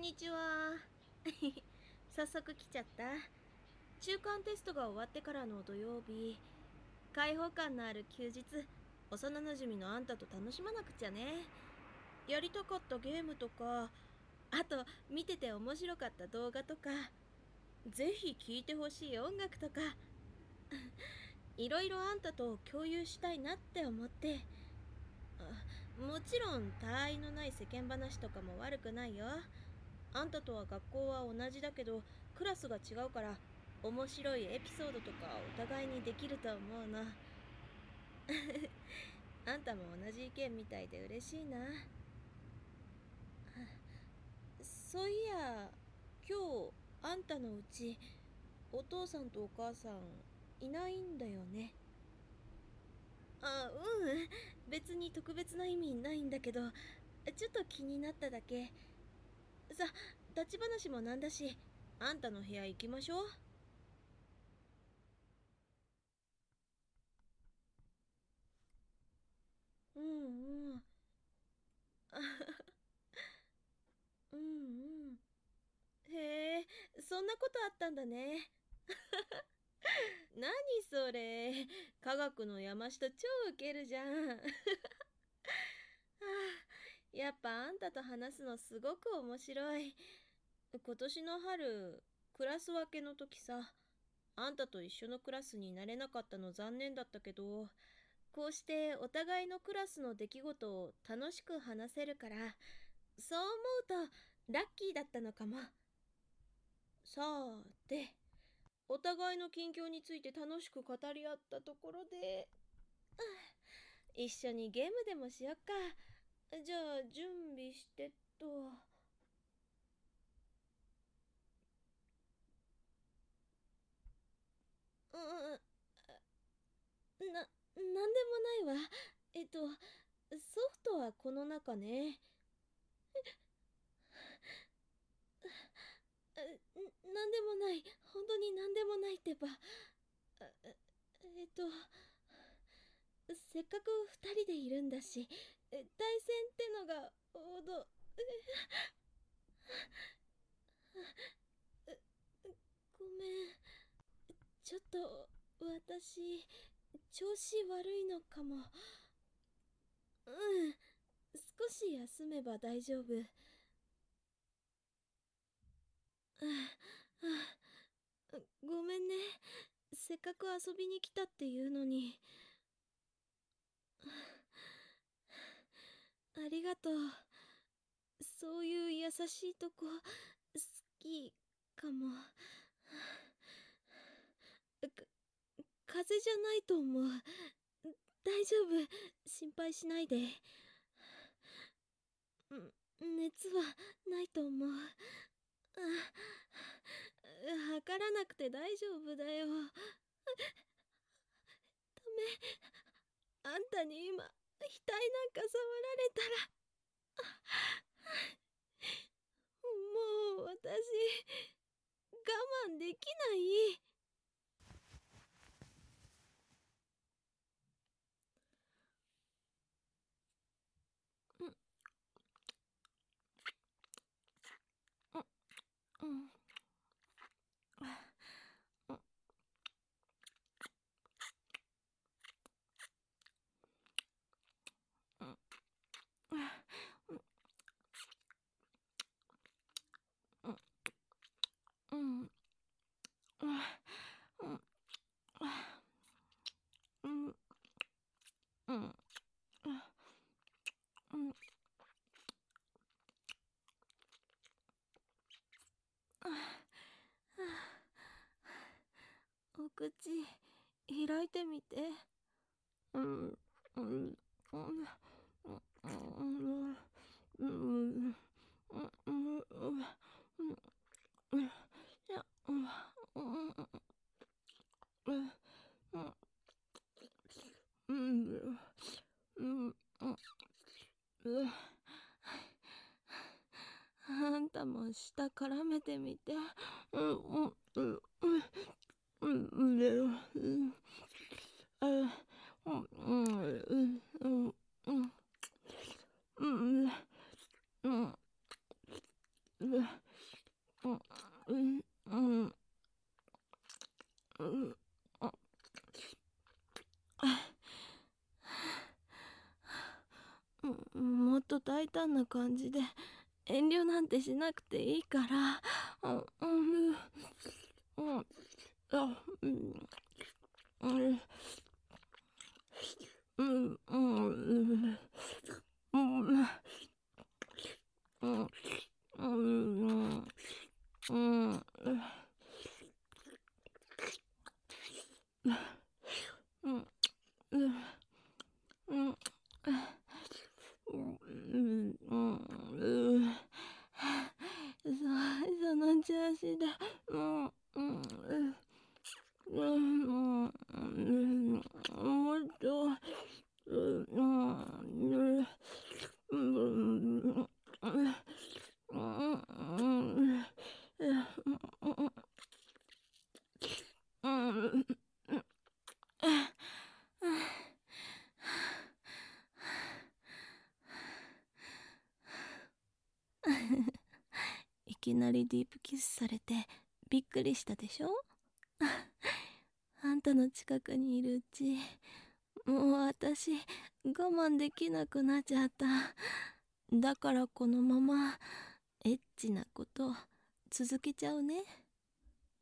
んにちは。早速来ちゃった。中間テストが終わってからの土曜日。開放感のある休日幼なじみのあんたと楽しまなくちゃね。やりたかったゲームとかあと見てて面白かった動画とかぜひ聴いてほしい音楽とか いろいろあんたと共有したいなって思って。もちろん他愛のない世間話とかも悪くないよ。あんたとは学校は同じだけどクラスが違うから面白いエピソードとかお互いにできると思うの あんたも同じ意見みたいで嬉しいな。そういや今日あんたのうちお父さんとお母さんいないんだよね。あうん。別に特別な意味ないんだけどちょっと気になっただけ。さ立ち話もなんだしあんたの部屋行きましょう。うんうん。うんうん。へえそんなことあったんだね。何それ。科学の山下超ウケるじゃん。は あやっぱあんたと話すのすごく面白い今年の春クラス分けの時さあんたと一緒のクラスになれなかったの残念だったけどこうしてお互いのクラスの出来事を楽しく話せるからそう思うとラッキーだったのかもさてお互いの近況について楽しく語り合ったところで、一緒にゲームでもしよっか。じゃあ、準備してっと。うん、な、なんでもないわ。えっと、ソフトはこの中ね。なんでもない。本当になんでもないってば。えっと、せっかく二人でいるんだし、対戦ってのが、おど、ごめん。ちょっと、私、調子悪いのかも。うん。少し休めば大丈夫。ごめんね。せっかく遊びに来たっていうのに。ありがとう。そういう優しいとこ、好きかも。か、風邪じゃないと思う。大丈夫。心配しないで。熱はないと思う。測らなくて大丈夫だよ。ダメ。あんたに今、額なんか触られたら。もう私、我慢できない。お口開いてみて。うん、うん、うん、うん、うん、うん、うん、あんたも舌絡めてみて。うん、うん、うん。Ugh. もっと大胆な感じで遠慮なんてしなくていいから。うん嗯きなりディープキスされてびっくりしたでしょ？あんたの近くにいるうちもう私我慢できなくなっちゃった。だからこのままエッチなこと続けちゃうね。